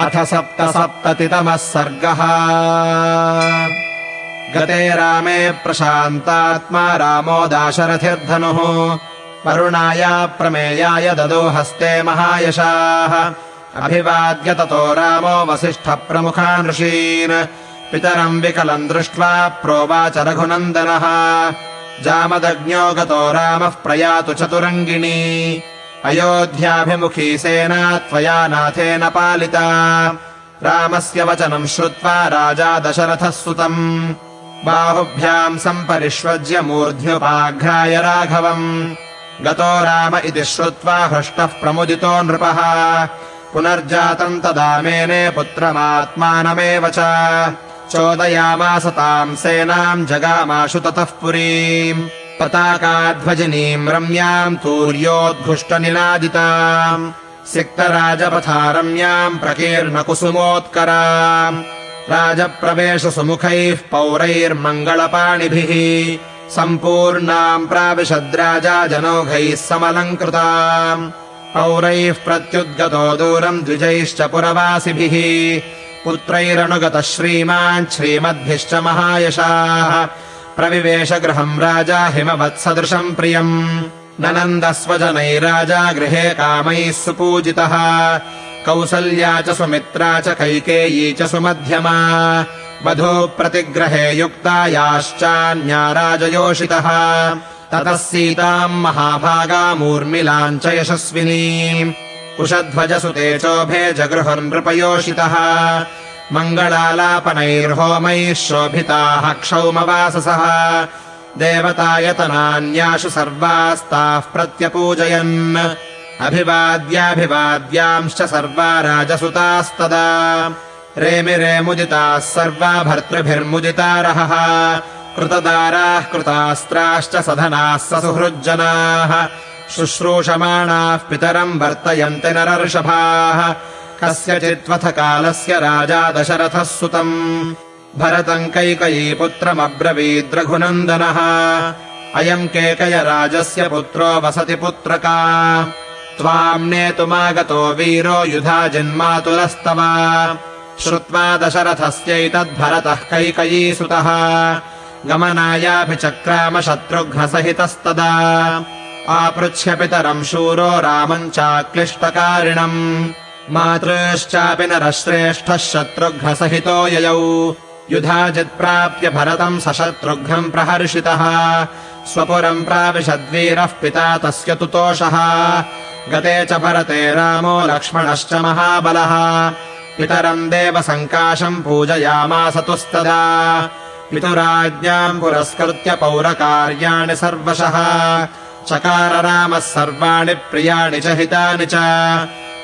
अथ सप्तसप्ततितमः सर्गः। गते रामे प्रशान्तात्मा रामो दाशरथिर्धनुः। वरुणाय प्रमेयाय ददो हस्ते महायशाः। अभिवाद्य ततो रामो वसिष्ठप्रमुखान् ऋषीन् पितरम् विकलम् दृष्ट्वा प्रोवाच रघुनन्दनः। जामदग्न्यो गतो रामः प्रयातु चतुरङ्गिणी अयोध्याभिमुखी सेना त्वया नाथेन पालिता। रामस्य वचनम् श्रुत्वा राजा दशरथः सुतम्। बाहुभ्याम् सम्परिष्वज्य मूर्ध्युपाघ्राय राघवम्। गतो राम इति श्रुत्वा हृष्टः प्रमुदितो नृपः। पुनर्जातम् तदा मेने पुत्रमात्मानमेव च। चोदयामास ताम् सेनाम् जगामाशु ततः पुरीम् पताकाध्वजिनीम् रम्याम् तूर्योद्घुष्टनिनादिताम् सिक्तराजपथा रम्याम् प्रकीर्णकुसुमोत्कराम् राजप्रवेशसुमुखैः पौरैर्मङ्गलपाणिभिः सम्पूर्णाम् प्राविशद्राजा जनौघैः समलङ्कृताम् पौरैः प्रत्युद्गतो दूरम् द्विजैश्च पुरवासिभिः पुत्रैरनुगतः श्रीमान् श्रीमद्भिश्च महायशाः प्रविवेशगृहम् राजा हिमवत्सदृशम् प्रियम्। ननन्दस्वजनैराजा गृहे कामैः सुपूजितः। कौसल्या च सुमित्रा च कैकेयी च सुमध्यमा। वधू प्रतिग्रहे युक्ता याश्चान्या राजयोषितः। ततः सीताम् महाभागामूर्मिलाम् च यशस्विनी। कुशध्वजसुते चोभे जगृहन्नृपयोषितः मङ्गलालापनैर्होमैः शोभिताः क्षौमवाससः। देवतायतनान्याशु सर्वास्ताः प्रत्यपूजयन्। अभिवाद्याभिवाद्यांश्च सर्वा राजसुतास्तदा रेमिरेमुदिताः सर्वा भर्तृभिर्मुदितारहः कृतदाराः कृतास्त्राश्च सधनाः ससुहृज्जनाः शुश्रूषमाणाः पितरम् वर्तयन्ति नरर्षभाः कस्यचित्वथ कालस्य राजा दशरथः सुतम्। भरतम् कैकयीपुत्रमब्रवीद्रघुनन्दनः अयम् केकयराजस्य पुत्रो वसति पुत्रका। त्वाम् नेतुमागतो वीरो युधा जन्मातुलस्तव। श्रुत्वा दशरथस्यैतद्भरतः कैकयीसुतः गमनायाभिचक्राम शत्रुघ्नसहितस्तदा आपृच्छ्य पितरम् शूरो रामम् चाक्लिष्टकारिणम् मातृश्चापि नरश्रेष्ठः शत्रुघ्नसहितो ययौ। युधाजित्प्राप्य भरतम् सशत्रुघ्नम् प्रहर्षितः। स्वपुरम् प्राविशद्वीरः पिता तस्य तुतोषः। गते च भरते रामो लक्ष्मणश्च महाबलः। पितरम् देवसङ्काशम् पूजयामास तुस्तदा। पितुराज्ञाम् पुरस्कृत्य पौरकार्याणि सर्वशः। चकार रामः सर्वाणि प्रियाणि च हितानि च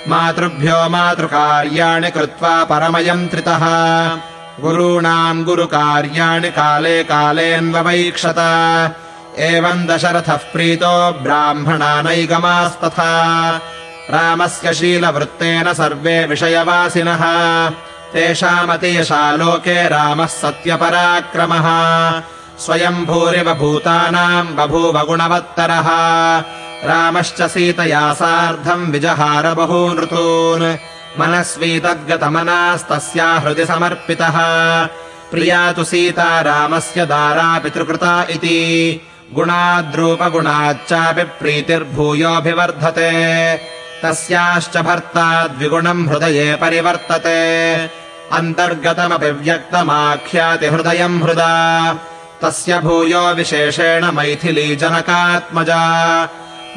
मातृभ्यो मातृकार्याणि कृत्वा परमयन्त्रितः गुरूणाम् गुरुकार्याणि काले कालेऽन्ववैक्षत एवम् दशरथः प्रीतो ब्राह्मणानैगमास्तथा रामस्य शीलवृत्तेन सर्वे विषयवासिनः। तेषामतियशालोके रामः सत्यपराक्रमः। स्वयम् भूरिव भूतानाम् बभूव गुणवत्तरः रामश्च सीतया सार्धम् विजहार बहूनृतून्। मनस्वी तद्गतमनास्तस्या हृदि समर्पितः। प्रिया तु सीता रामस्य दारा पितृकृता इति। गुणाद्रूपगुणाच्चापि प्रीतिर्भूयोऽभिवर्धते। तस्याश्च भर्ता द्विगुणम् हृदये परिवर्तते। अन्तर्गतमपि व्यक्तमाख्यातिहृदयम् हृदा। तस्य भूयो विशेषेण मैथिली जनकात्मजा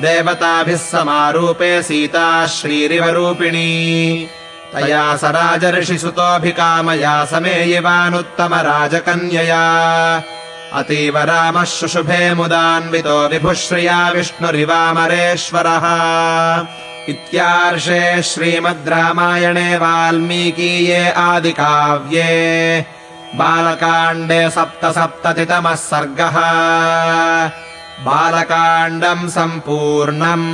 देवताभिः समारूपे सीता श्रीरिवरूपिणी। तया स राजर्षिसुतोऽभिकामया समेयिवानुत्तमराजकन्यया अतीव रामः शुशुभे मुदान्वितो विभुः श्रिया विष्णुरिवामरेश्वरः। इत्यार्षे श्रीमद् रामायणे वाल्मीकीये आदिकाव्ये। बालकाण्डे सप्तसप्ततितमः सर्गः बालकाण्डम् सम्पूर्णम्